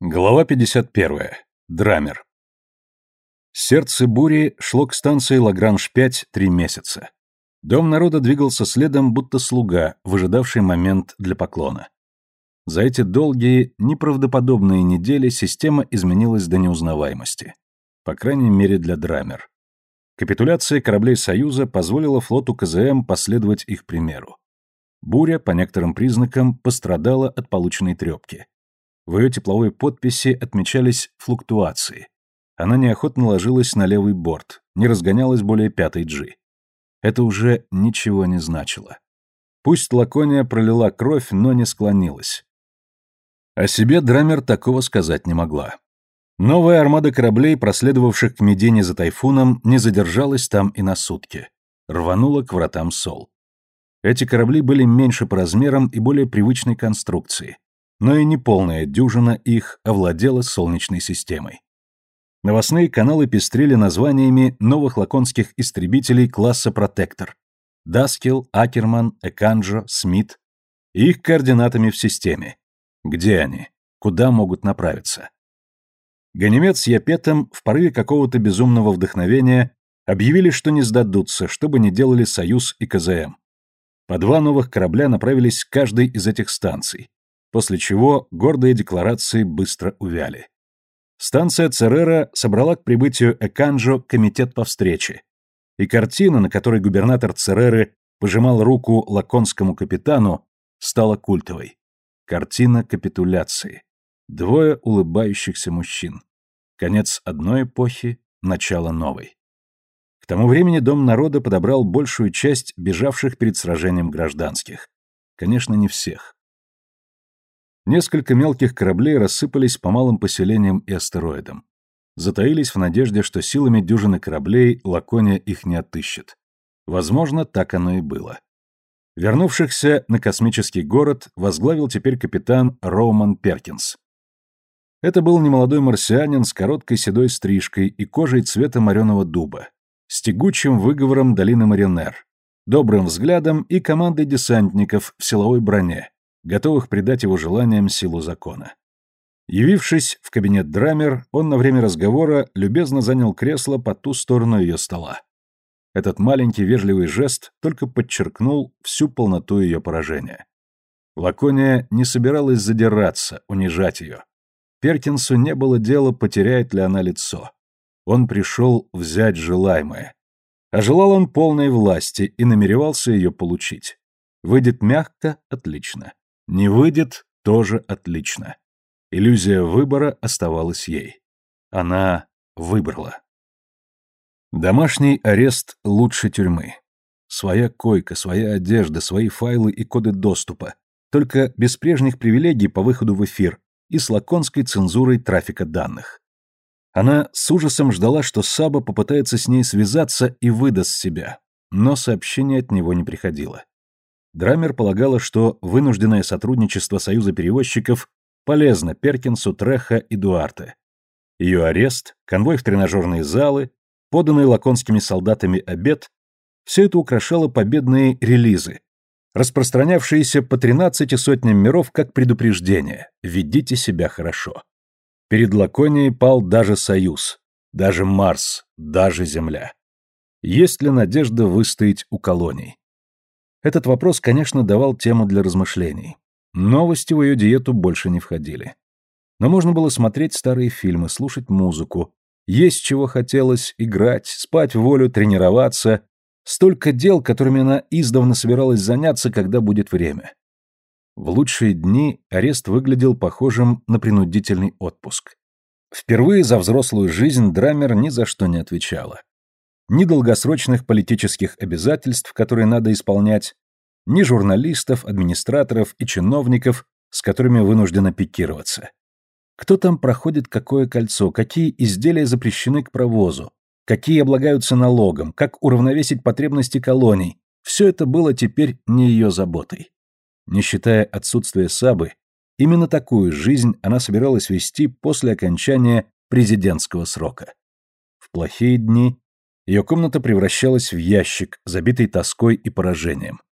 Глава 51. Драмер. Сердце бури шло к станции Лагранж-5 три месяца. Дом народа двигался следом, будто слуга, выжидавший момент для поклона. За эти долгие, неправдоподобные недели система изменилась до неузнаваемости. По крайней мере, для Драмер. Капитуляция кораблей Союза позволила флоту КЗМ последовать их примеру. Буря, по некоторым признакам, пострадала от полученной трепки. В ее тепловой подписи отмечались флуктуации. Она неохотно ложилась на левый борт, не разгонялась более пятой G. Это уже ничего не значило. Пусть Лакония пролила кровь, но не склонилась. О себе Драмер такого сказать не могла. Новая армада кораблей, проследовавших к Медине за тайфуном, не задержалась там и на сутки. Рванула к вратам Сол. Эти корабли были меньше по размерам и более привычной конструкции но и неполная дюжина их овладела Солнечной системой. Новостные каналы пестрели названиями новых лаконских истребителей класса «Протектор» — Даскил, Акерман, Эканджо, Смит и их координатами в системе. Где они? Куда могут направиться? Ганимед с Япетом в порыве какого-то безумного вдохновения объявили, что не сдадутся, что бы ни делали Союз и КЗМ. По два новых корабля направились к каждой из этих станций, после чего гордые декларации быстро увяли. Станция Церера собрала к прибытию Эканджо комитет по встрече, и картина, на которой губернатор Цереры пожимал руку лаконскому капитану, стала культовой. Картина капитуляции. Двое улыбающихся мужчин. Конец одной эпохи, начало новой. К тому времени Дом народа подобрал большую часть бежавших перед сражением гражданских. Конечно, не всех. Несколько мелких кораблей рассыпались по малым поселениям и астероидам. Затаились в надежде, что силами дюжины кораблей Лакония их не отыщет. Возможно, так оно и было. Вернувшихся на космический город возглавил теперь капитан Роуман Перкинс. Это был немолодой марсианин с короткой седой стрижкой и кожей цвета мореного дуба, с тягучим выговором долины Маринер, добрым взглядом и командой десантников в силовой броне, готовых придать его желаниям силу закона. Явившись в кабинет Драмер, он на время разговора любезно занял кресло по ту сторону ее стола. Этот маленький вежливый жест только подчеркнул всю полноту ее поражения. Лакония не собиралась задираться, унижать ее. Перкинсу не было дела, потеряет ли она лицо. Он пришел взять желаемое. А желал он полной власти и намеревался ее получить. Выйдет мягко – отлично. Не выйдет – тоже отлично. Иллюзия выбора оставалась ей. Она выбрала. Домашний арест лучше тюрьмы. Своя койка, своя одежда, свои файлы и коды доступа. Только без прежних привилегий по выходу в эфир и с лаконской цензурой трафика данных. Она с ужасом ждала, что Саба попытается с ней связаться и выдаст себя, но сообщение от него не приходило. Драмер полагала, что вынужденное сотрудничество Союза перевозчиков полезно Перкинсу, Треха и Дуарте. Ее арест, конвой в тренажерные залы, поданный лаконскими солдатами обед – все это украшало победные релизы, распространявшиеся по 13 сотням миров как предупреждение «Ведите себя хорошо». Перед Лаконией пал даже Союз, даже Марс, даже Земля. Есть ли надежда выстоять у колоний? Этот вопрос, конечно, давал тему для размышлений. Новости в ее диету больше не входили. Но можно было смотреть старые фильмы, слушать музыку, есть чего хотелось, играть, спать в волю, тренироваться. Столько дел, которыми она издавна собиралась заняться, когда будет время. В лучшие дни арест выглядел похожим на принудительный отпуск. Впервые за взрослую жизнь Драмер ни за что не отвечала ни долгосрочных политических обязательств, которые надо исполнять, ни журналистов, администраторов и чиновников, с которыми вынуждена пикироваться. Кто там проходит какое кольцо, какие изделия запрещены к провозу, какие облагаются налогом, как уравновесить потребности колоний, все это было теперь не ее заботой. Не считая отсутствия Сабы, именно такую жизнь она собиралась вести после окончания президентского срока. В плохие дни ее комната превращалась в ящик, забитый тоской и поражением.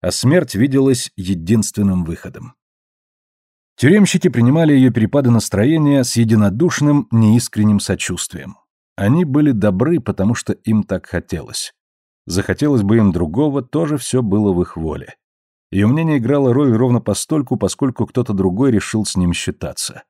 А смерть виделась единственным выходом. Тюремщики принимали ее перепады настроения с единодушным, неискренним сочувствием. Они были добры, потому что им так хотелось. Захотелось бы им другого, тоже все было в их воле. Ее мнение играло роль ровно постольку, поскольку кто-то другой решил с ним считаться.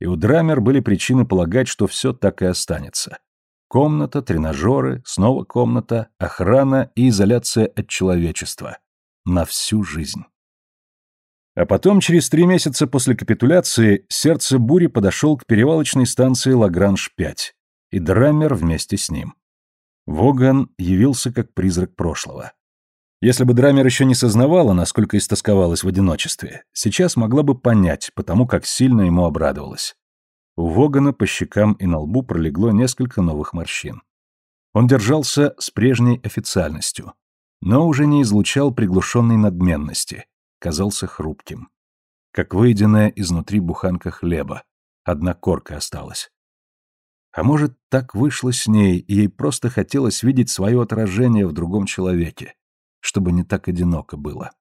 И у Драмер были причины полагать, что все так и останется. Комната, тренажеры, снова комната, охрана и изоляция от человечества. На всю жизнь. А потом, через три месяца после капитуляции, сердце бури подошел к перевалочной станции Лагранж-5, и Драмер вместе с ним. Воган явился как призрак прошлого. Если бы Драмер еще не сознавала, насколько истосковалась в одиночестве, сейчас могла бы понять, потому как сильно ему обрадовалась. У Вогана по щекам и на лбу пролегло несколько новых морщин. Он держался с прежней официальностью, но уже не излучал приглушенной надменности, казался хрупким. Как выеденная изнутри буханка хлеба, одна корка осталась. А может, так вышло с ней, и ей просто хотелось видеть свое отражение в другом человеке, чтобы не так одиноко было.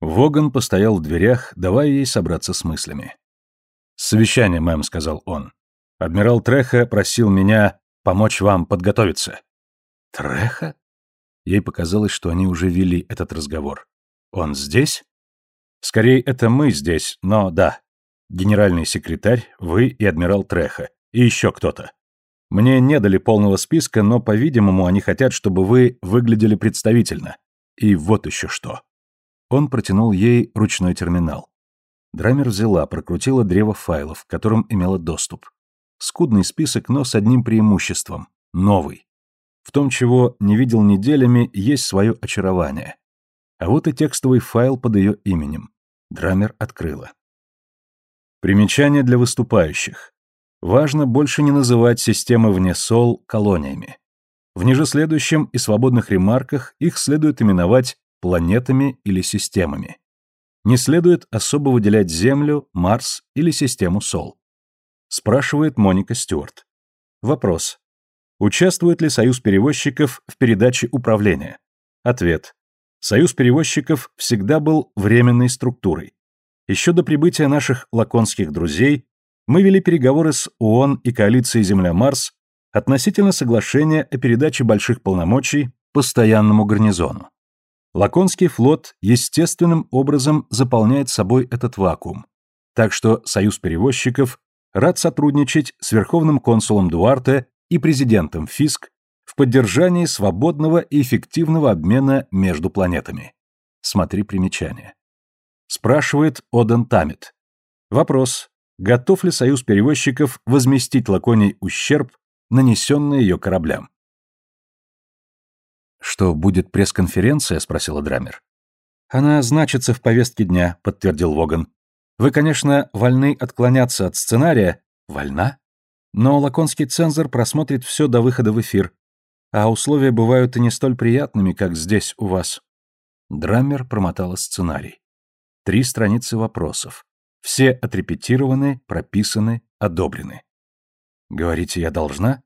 Воган постоял в дверях, давая ей собраться с мыслями. «Совещание, мэм», — сказал он. «Адмирал Треха просил меня помочь вам подготовиться». «Треха?» Ей показалось, что они уже вели этот разговор. «Он здесь?» «Скорее, это мы здесь, но да. Генеральный секретарь, вы и адмирал Треха. И еще кто-то. Мне не дали полного списка, но, по-видимому, они хотят, чтобы вы выглядели представительно. И вот еще что. Он протянул ей ручной терминал. Драмер взяла, прокрутила древо файлов, к которым имела доступ. Скудный список, но с одним преимуществом. Новый. В том, чего не видел неделями, есть свое очарование. А вот и текстовый файл под ее именем. Драмер открыла. Примечание для выступающих. Важно больше не называть системы вне СОЛ колониями. В ниже следующем и свободных ремарках их следует именовать планетами или системами. Не следует особо выделять Землю, Марс или систему СОЛ. Спрашивает Моника Стюарт. Вопрос. Участвует ли Союз перевозчиков в передаче управления? Ответ. Союз перевозчиков всегда был временной структурой. Еще до прибытия наших лаконских друзей мы вели переговоры с ООН и коалицией Земля-Марс относительно соглашения о передаче больших полномочий постоянному гарнизону. Лаконский флот естественным образом заполняет собой этот вакуум, так что Союз перевозчиков рад сотрудничать с Верховным консулом Дуарте и президентом Фиск в поддержании свободного и эффективного обмена между планетами. Смотри примечание. Спрашивает Оден Тамит. Вопрос готов ли союз перевозчиков возместить Лаконии ущерб, нанесенный ее кораблям. «Что, будет пресс-конференция?» — спросила Драмер. «Она значится в повестке дня», — подтвердил Воган. «Вы, конечно, вольны отклоняться от сценария». «Вольна?» «Но лаконский цензор просмотрит все до выхода в эфир. А условия бывают и не столь приятными, как здесь у вас». Драмер промотала сценарий. Три страницы вопросов. Все отрепетированы, прописаны, одобрены. Говорите, я должна?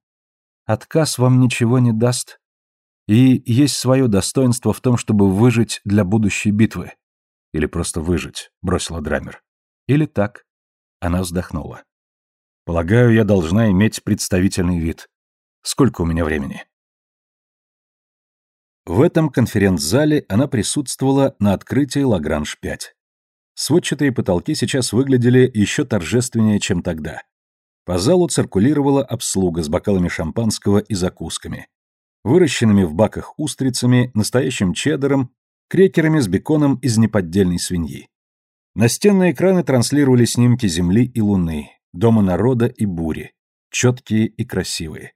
Отказ вам ничего не даст. И есть свое достоинство в том, чтобы выжить для будущей битвы. Или просто выжить, бросила Драмер. Или так. Она вздохнула. Полагаю, я должна иметь представительный вид. Сколько у меня времени? В этом конференц-зале она присутствовала на открытии Лагранж-5. Сводчатые потолки сейчас выглядели еще торжественнее, чем тогда. По залу циркулировала обслуга с бокалами шампанского и закусками. Выращенными в баках устрицами, настоящим чеддером, крекерами с беконом из неподдельной свиньи. Настенные экраны транслировали снимки Земли и Луны, Дома народа и бури, четкие и красивые.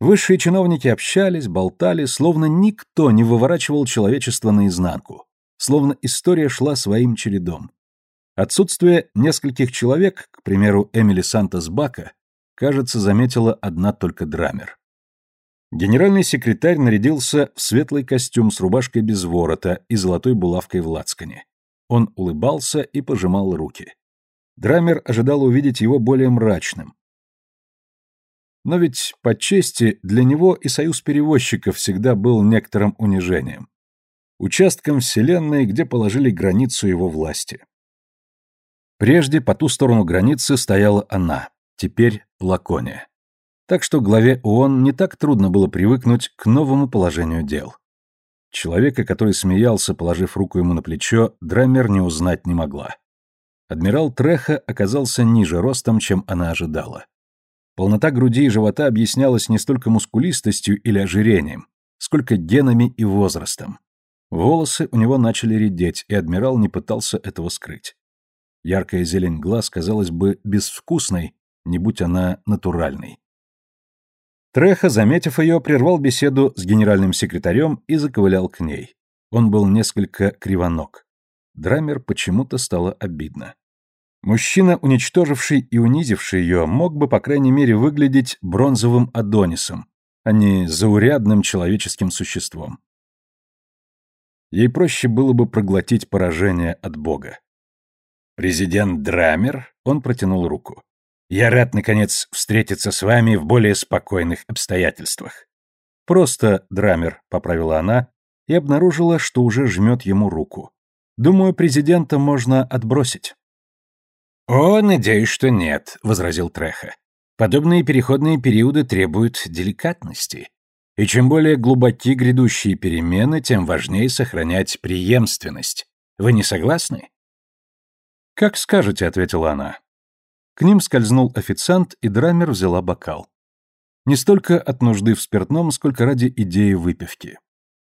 Высшие чиновники общались, болтали, словно никто не выворачивал человечество наизнанку словно история шла своим чередом. Отсутствие нескольких человек, к примеру, Эмили Сантос Бака, кажется, заметила одна только Драмер. Генеральный секретарь нарядился в светлый костюм с рубашкой без ворота и золотой булавкой в лацкане. Он улыбался и пожимал руки. Драмер ожидал увидеть его более мрачным. Но ведь, по чести, для него и союз перевозчиков всегда был некоторым унижением участком Вселенной, где положили границу его власти. Прежде по ту сторону границы стояла она, теперь Лакония. Так что главе ООН не так трудно было привыкнуть к новому положению дел. Человека, который смеялся, положив руку ему на плечо, Драмер не узнать не могла. Адмирал Треха оказался ниже ростом, чем она ожидала. Полнота груди и живота объяснялась не столько мускулистостью или ожирением, сколько генами и возрастом. Волосы у него начали редеть, и адмирал не пытался этого скрыть. Яркая зелень глаз казалась бы безвкусной, не будь она натуральной. Треха, заметив ее, прервал беседу с генеральным секретарем и заковылял к ней. Он был несколько кривоног. Драмер почему-то стало обидно. Мужчина, уничтоживший и унизивший ее, мог бы, по крайней мере, выглядеть бронзовым Адонисом, а не заурядным человеческим существом. Ей проще было бы проглотить поражение от Бога. «Президент Драмер?» — он протянул руку. Я рад, наконец, встретиться с вами в более спокойных обстоятельствах. Просто, Драмер, поправила она и обнаружила, что уже жмет ему руку. Думаю, президента можно отбросить. О, надеюсь, что нет, возразил Треха. Подобные переходные периоды требуют деликатности. И чем более глубоки грядущие перемены, тем важнее сохранять преемственность. Вы не согласны? Как скажете, ответила она. К ним скользнул официант, и Драмер взяла бокал. Не столько от нужды в спиртном, сколько ради идеи выпивки.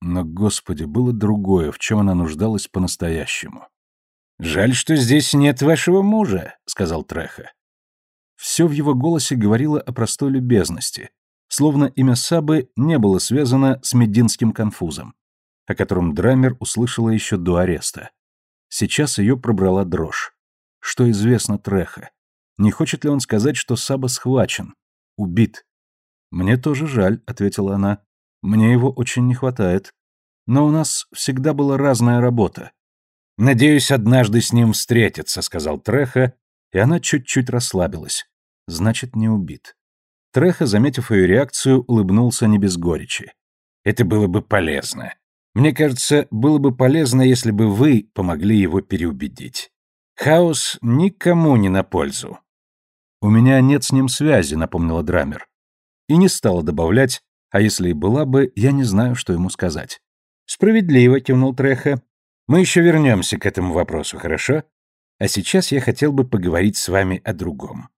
Но, господи, было другое, в чем она нуждалась по-настоящему. «Жаль, что здесь нет вашего мужа», — сказал Треха. Все в его голосе говорило о простой любезности, словно имя Сабы не было связано с мединским конфузом, о котором Драмер услышала еще до ареста. Сейчас ее пробрала дрожь. Что известно Треха? Не хочет ли он сказать, что Саба схвачен, убит? Мне тоже жаль, ответила она. Мне его очень не хватает. Но у нас всегда была разная работа. Надеюсь, однажды с ним встретиться, сказал Треха, и она чуть-чуть расслабилась. Значит, не убит. Треха, заметив ее реакцию, улыбнулся не без горечи. Это было бы полезно. Мне кажется, было бы полезно, если бы вы помогли его переубедить. Хаос никому не на пользу. У меня нет с ним связи, напомнила Драмер. И не стала добавлять, а если и была бы, я не знаю, что ему сказать. Справедливо, кивнул Треха. Мы еще вернемся к этому вопросу, хорошо? А сейчас я хотел бы поговорить с вами о другом.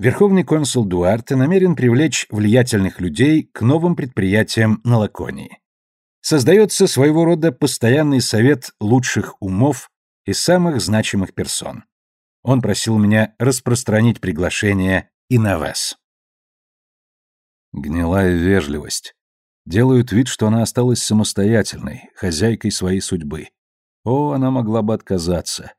Верховный консул Дуарте намерен привлечь влиятельных людей к новым предприятиям на Лаконии. Создается своего рода постоянный совет лучших умов и самых значимых персон. Он просил меня распространить приглашение и на вас. Гнилая вежливость. Делают вид, что она осталась самостоятельной, хозяйкой своей судьбы. О, она могла бы отказаться.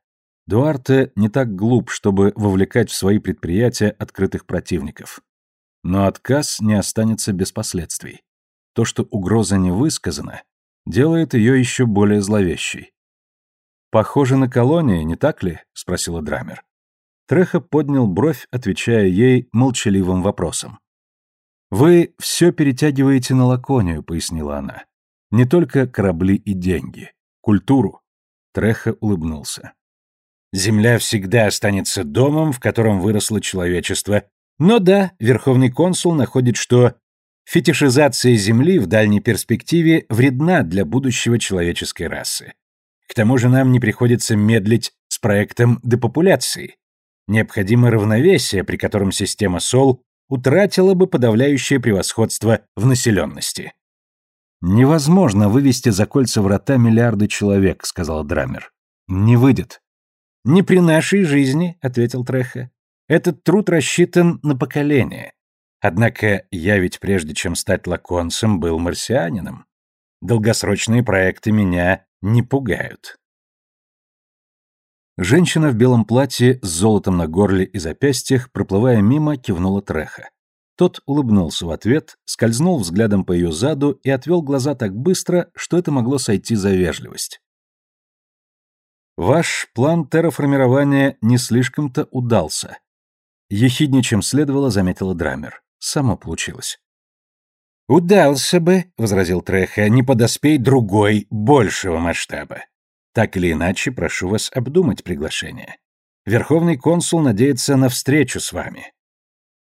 Дуарте не так глуп, чтобы вовлекать в свои предприятия открытых противников. Но отказ не останется без последствий. То, что угроза не высказана, делает ее еще более зловещей. «Похоже на колонию, не так ли?» — спросила Драмер. Треха поднял бровь, отвечая ей молчаливым вопросом. «Вы все перетягиваете на Лаконию», — пояснила она. «Не только корабли и деньги. Культуру». Треха улыбнулся. «Земля всегда останется домом, в котором выросло человечество. Но да, Верховный консул находит, что фетишизация Земли в дальней перспективе вредна для будущего человеческой расы. К тому же нам не приходится медлить с проектом депопуляции. Необходимо равновесие, при котором система СОЛ утратила бы подавляющее превосходство в населенности. «Невозможно вывести за кольца врата миллиарды человек», — сказал Драмер. «Не выйдет». «Не при нашей жизни», — ответил Треха. «Этот труд рассчитан на поколение. Однако я ведь прежде чем стать лаконцем был марсианином. Долгосрочные проекты меня не пугают. Женщина в белом платье с золотом на горле и запястьях, проплывая мимо, кивнула Треха. Тот улыбнулся в ответ, скользнул взглядом по ее заду и отвел глаза так быстро, что это могло сойти за вежливость. «Ваш план терраформирования не слишком-то удался», — ехиднее, чем следовало, заметила Драмер. «Само получилось». «Удался бы», — возразил Треха, — «не подоспей другой, большего масштаба. Так или иначе, прошу вас обдумать приглашение. Верховный консул надеется на встречу с вами».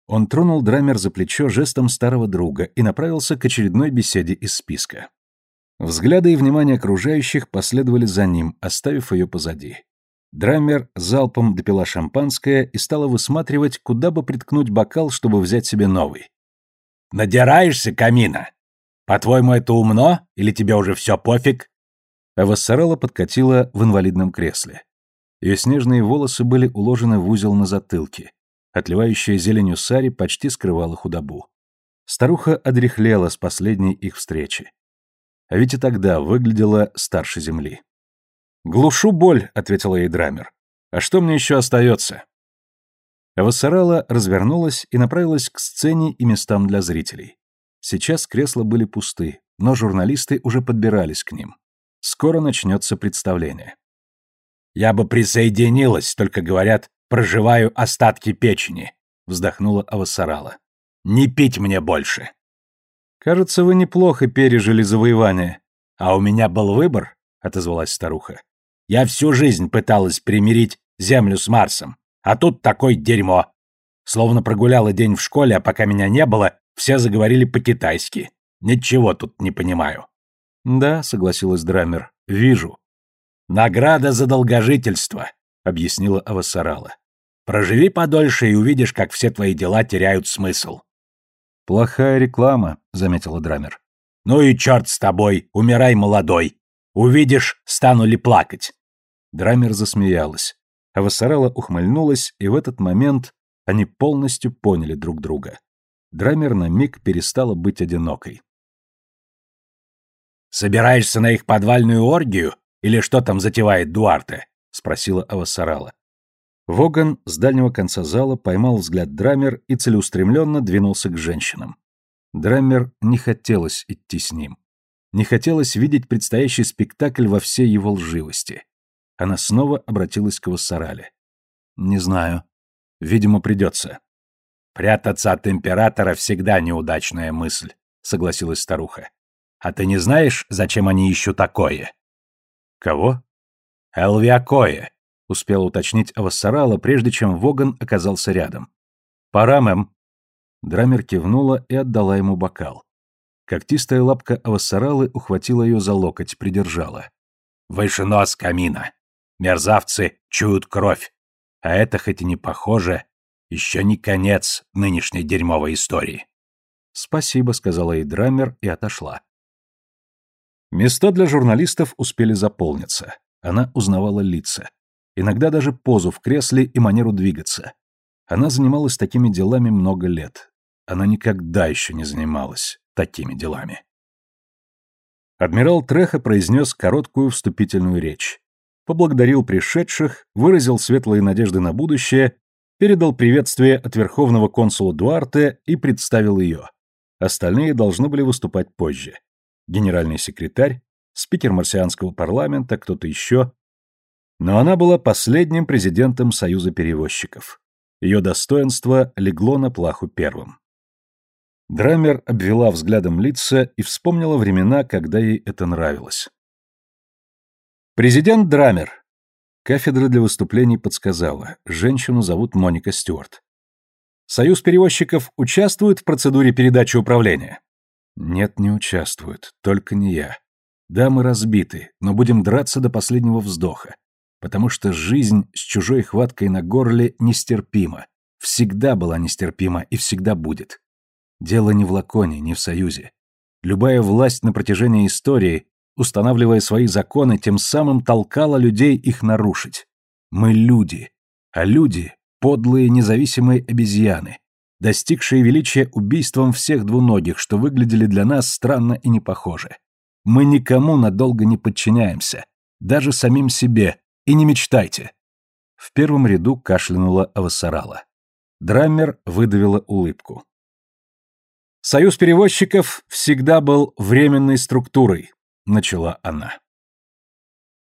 Он тронул Драмер за плечо жестом старого друга и направился к очередной беседе из списка. Взгляды и внимание окружающих последовали за ним, оставив ее позади. Драмер залпом допила шампанское и стала высматривать, куда бы приткнуть бокал, чтобы взять себе новый. «Надираешься, Камина? По-твоему, это умно? Или тебе уже все пофиг?» А подкатила в инвалидном кресле. Ее снежные волосы были уложены в узел на затылке. Отливающая зеленью сари почти скрывала худобу. Старуха одряхлела с последней их встречи. А ведь и тогда выглядела старше земли. «Глушу боль», — ответила ей Драмер. «А что мне еще остается?» Авасарала развернулась и направилась к сцене и местам для зрителей. Сейчас кресла были пусты, но журналисты уже подбирались к ним. Скоро начнется представление. «Я бы присоединилась, только, говорят, проживаю остатки печени», — вздохнула Авасарала. «Не пить мне больше». «Кажется, вы неплохо пережили завоевание». «А у меня был выбор», — отозвалась старуха. Я всю жизнь пыталась примирить Землю с Марсом, а тут такое дерьмо. Словно прогуляла день в школе, а пока меня не было, все заговорили по-китайски. Ничего тут не понимаю. Да, согласилась Драмер. Вижу. Награда за долгожительство, объяснила Авасарала. Проживи подольше и увидишь, как все твои дела теряют смысл. Плохая реклама, заметила Драмер. Ну и черт с тобой, умирай молодой. Увидишь, стану ли плакать. Драмер засмеялась. А Вассарала ухмыльнулась, и в этот момент они полностью поняли друг друга. Драмер на миг перестала быть одинокой. «Собираешься на их подвальную оргию? Или что там затевает Дуарте?» — спросила Авасарала. Воган с дальнего конца зала поймал взгляд Драмер и целеустремленно двинулся к женщинам. Драмер не хотелось идти с ним. Не хотелось видеть предстоящий спектакль во всей его лживости. Она снова обратилась к Вассарале. «Не знаю. Видимо, придется». «Прятаться от императора всегда неудачная мысль», — согласилась старуха. «А ты не знаешь, зачем они ищут такое?» «Кого?» «Элвиакое», — успел уточнить Авассарала, прежде чем Воган оказался рядом. «Пора, мэм». Драмер кивнула и отдала ему бокал. Когтистая лапка Авассаралы ухватила ее за локоть, придержала. «Выше нос камина! Мерзавцы чуют кровь! А это, хоть и не похоже, еще не конец нынешней дерьмовой истории!» «Спасибо», — сказала ей Драмер и отошла. Места для журналистов успели заполниться. Она узнавала лица. Иногда даже позу в кресле и манеру двигаться. Она занималась такими делами много лет. Она никогда еще не занималась такими делами. Адмирал Треха произнес короткую вступительную речь. Поблагодарил пришедших, выразил светлые надежды на будущее, передал приветствие от верховного консула Дуарте и представил ее. Остальные должны были выступать позже. Генеральный секретарь, спикер марсианского парламента, кто-то еще. Но она была последним президентом Союза перевозчиков. Ее достоинство легло на плаху первым. Драмер обвела взглядом лица и вспомнила времена, когда ей это нравилось. Президент Драмер. Кафедра для выступлений подсказала. Женщину зовут Моника Стюарт. Союз перевозчиков участвует в процедуре передачи управления? Нет, не участвует. Только не я. Да, мы разбиты, но будем драться до последнего вздоха. Потому что жизнь с чужой хваткой на горле нестерпима. Всегда была нестерпима и всегда будет. Дело не в Лаконе, не в Союзе. Любая власть на протяжении истории, устанавливая свои законы, тем самым толкала людей их нарушить. Мы люди, а люди — подлые независимые обезьяны, достигшие величия убийством всех двуногих, что выглядели для нас странно и непохоже. Мы никому надолго не подчиняемся, даже самим себе, и не мечтайте. В первом ряду кашлянула Авасарала. Драммер выдавила улыбку. Союз перевозчиков всегда был временной структурой, начала она.